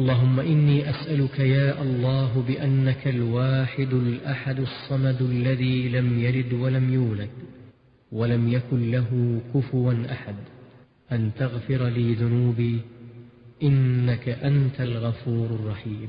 اللهم إني أسألك يا الله بأنك الواحد الأحد الصمد الذي لم يلد ولم يولد ولم يكن له كفوا أحد. أن تغفر لي ذنوبي إنك أنت الغفور الرحيم.